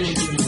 management